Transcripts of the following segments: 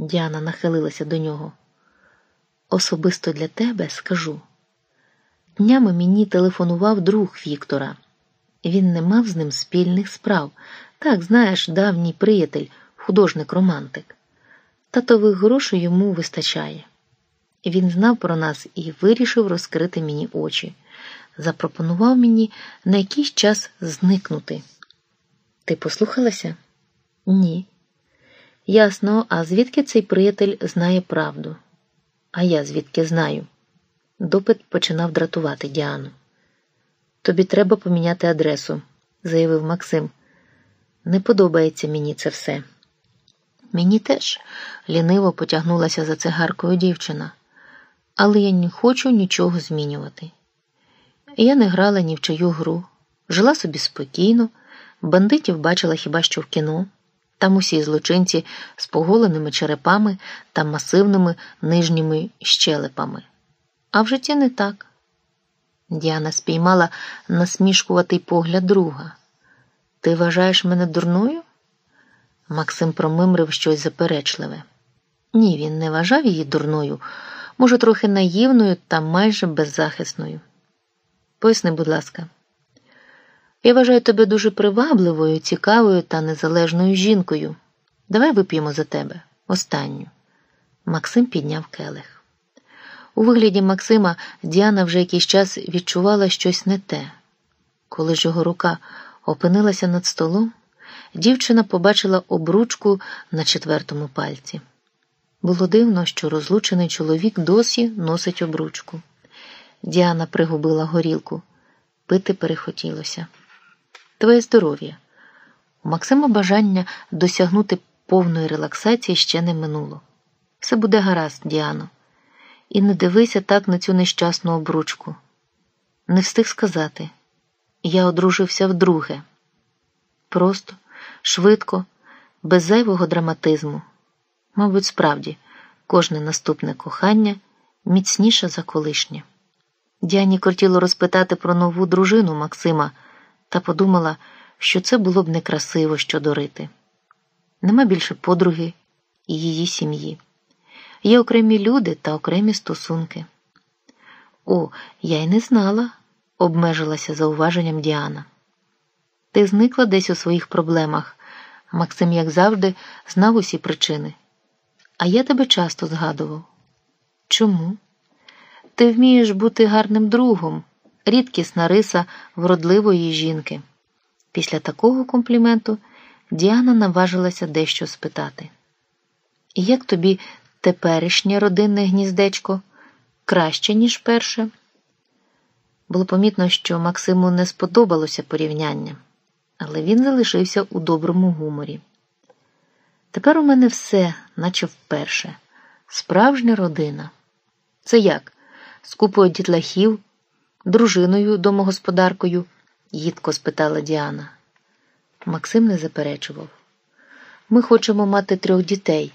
Діана нахилилася до нього. Особисто для тебе скажу. Днями мені телефонував друг Віктора. Він не мав з ним спільних справ. Так, знаєш, давній приятель, художник-романтик. Татових грошей йому вистачає. Він знав про нас і вирішив розкрити мені очі. Запропонував мені на якийсь час зникнути. Ти послухалася? Ні. Ясно, а звідки цей приятель знає правду? А я звідки знаю? Допит починав дратувати Діану. Тобі треба поміняти адресу, заявив Максим. Не подобається мені це все. Мені теж ліниво потягнулася за цигаркою дівчина, але я не хочу нічого змінювати. Я не грала ні в чию гру, жила собі спокійно, бандитів бачила хіба що в кіно. Там усі злочинці з поголеними черепами та масивними нижніми щелепами. А в житті не так. Діана спіймала насмішкуватий погляд друга. Ти вважаєш мене дурною? Максим промимрив щось заперечливе. Ні, він не вважав її дурною, може, трохи наївною та майже беззахисною. Поясни, будь ласка. Я вважаю тебе дуже привабливою, цікавою та незалежною жінкою. Давай вип'ємо за тебе останню. Максим підняв келих. У вигляді Максима Діана вже якийсь час відчувала щось не те. Коли ж його рука опинилася над столом, дівчина побачила обручку на четвертому пальці. Було дивно, що розлучений чоловік досі носить обручку. Діана пригубила горілку. Пити перехотілося. Твоє здоров'я. У Максима бажання досягнути повної релаксації ще не минуло. Все буде гаразд, Діано. І не дивися так на цю нещасну обручку. Не встиг сказати. Я одружився вдруге. Просто, швидко, без зайвого драматизму. Мабуть, справді, кожне наступне кохання міцніше за колишнє. Діані кортіло розпитати про нову дружину Максима та подумала, що це було б некрасиво що дорити. Нема більше подруги і її сім'ї. Є окремі люди та окремі стосунки. О, я й не знала, обмежилася зауваженням Діана. Ти зникла десь у своїх проблемах. Максим, як завжди, знав усі причини. А я тебе часто згадував. Чому? Ти вмієш бути гарним другом, рідкісна риса вродливої жінки. Після такого компліменту Діана наважилася дещо спитати. Як тобі теперішнє родинне гніздечко краще, ніж перше? Було помітно, що Максиму не сподобалося порівняння, але він залишився у доброму гуморі. Тепер у мене все, наче вперше, справжня родина. Це як? З купою дітлахів, дружиною, домогосподаркою? їдко спитала Діана. Максим не заперечував. Ми хочемо мати трьох дітей,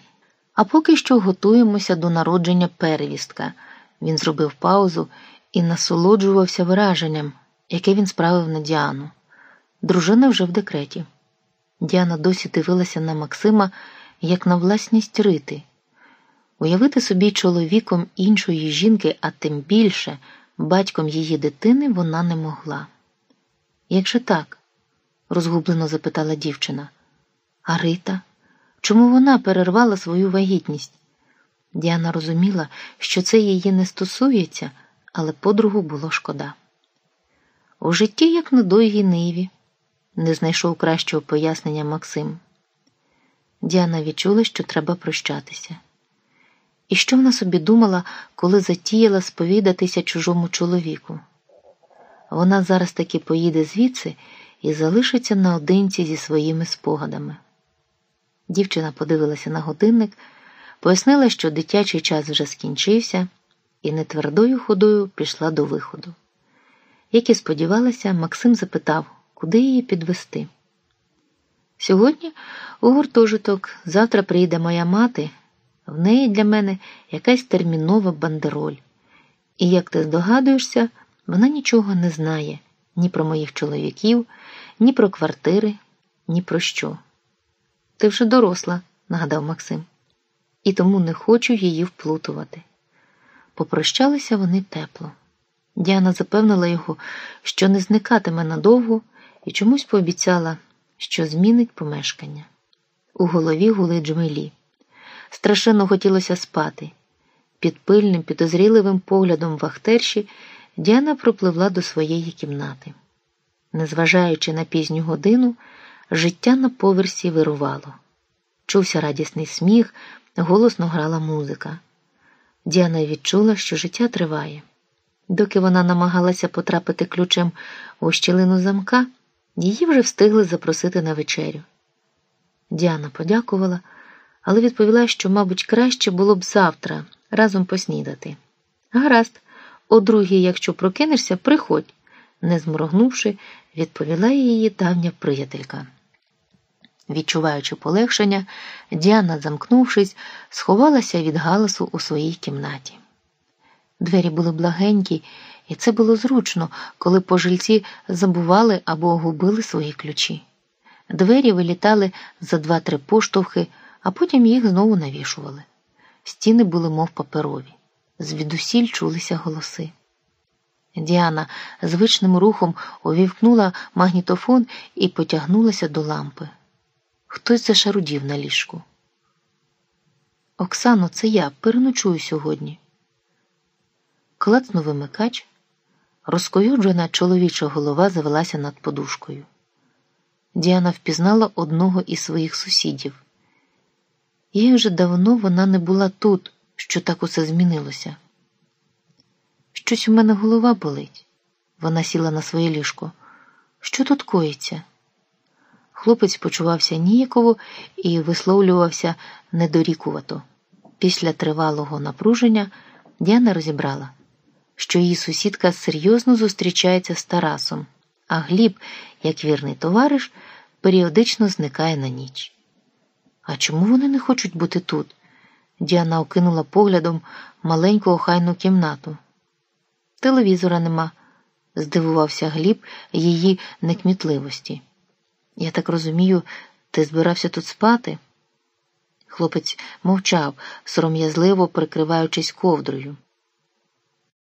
а поки що готуємося до народження перевістка. Він зробив паузу і насолоджувався враженням, яке він справив на Діану. Дружина вже в декреті. Діана досі дивилася на Максима як на власність рити. Уявити собі чоловіком іншої жінки, а тим більше батьком її дитини вона не могла. Як же так? розгублено запитала дівчина. А Рита? Чому вона перервала свою вагітність? Діана розуміла, що це її не стосується, але подругу було шкода. У житті, як на довгій ниві, не знайшов кращого пояснення Максим. Діана відчула, що треба прощатися. І що вона собі думала, коли затіяла сповідатися чужому чоловіку? Вона зараз таки поїде звідси і залишиться наодинці зі своїми спогадами. Дівчина подивилася на годинник, пояснила, що дитячий час вже скінчився, і нетвердою ходою пішла до виходу. Як і сподівалася, Максим запитав, куди її підвести. Сьогодні у гуртожиток, завтра прийде моя мати, в неї для мене якась термінова бандероль. І, як ти здогадуєшся, вона нічого не знає ні про моїх чоловіків, ні про квартири, ні про що. Ти вже доросла, нагадав Максим. і тому не хочу її вплутувати. Попрощалися вони тепло. Діана запевнила його, що не зникатиме надовго, і чомусь пообіцяла, що змінить помешкання. У голові гули джмелі. Страшенно хотілося спати. Під пильним, підозріливим поглядом вахтерші Діана пропливла до своєї кімнати. Незважаючи на пізню годину, життя на поверсі вирувало. Чувся радісний сміх, голосно грала музика. Діана відчула, що життя триває. Доки вона намагалася потрапити ключем у щілину замка, її вже встигли запросити на вечерю. Діана подякувала, але відповіла, що, мабуть, краще було б завтра разом поснідати. Гаразд, о другій, якщо прокинешся, приходь, не зморгнувши, відповіла її давня приятелька. Відчуваючи полегшення, Діана, замкнувшись, сховалася від галасу у своїй кімнаті. Двері були благенькі, і це було зручно, коли пожильці забували або губили свої ключі. Двері вилітали за два-три поштовхи, а потім їх знову навішували. Стіни були, мов паперові, звідусіль чулися голоси. Діана звичним рухом увівкнула магнітофон і потягнулася до лампи. Хтось зашарудів на ліжку. Оксано, це я переночую сьогодні. Клацнув вимикач, розкоюджена чоловіча голова завелася над подушкою. Діана впізнала одного із своїх сусідів. Їй вже давно вона не була тут, що так усе змінилося. Щось у мене голова болить. Вона сіла на своє ліжко. Що тут коїться? Хлопець почувався ніяково і висловлювався недорікувато. Після тривалого напруження Діана розібрала, що її сусідка серйозно зустрічається з Тарасом, а Гліб, як вірний товариш, періодично зникає на ніч. А чому вони не хочуть бути тут? Діана окинула поглядом маленьку охайну кімнату. Телевізора нема, здивувався Гліб її некмітливості. Я так розумію, ти збирався тут спати? Хлопець мовчав, сором'язливо прикриваючись ковдрою.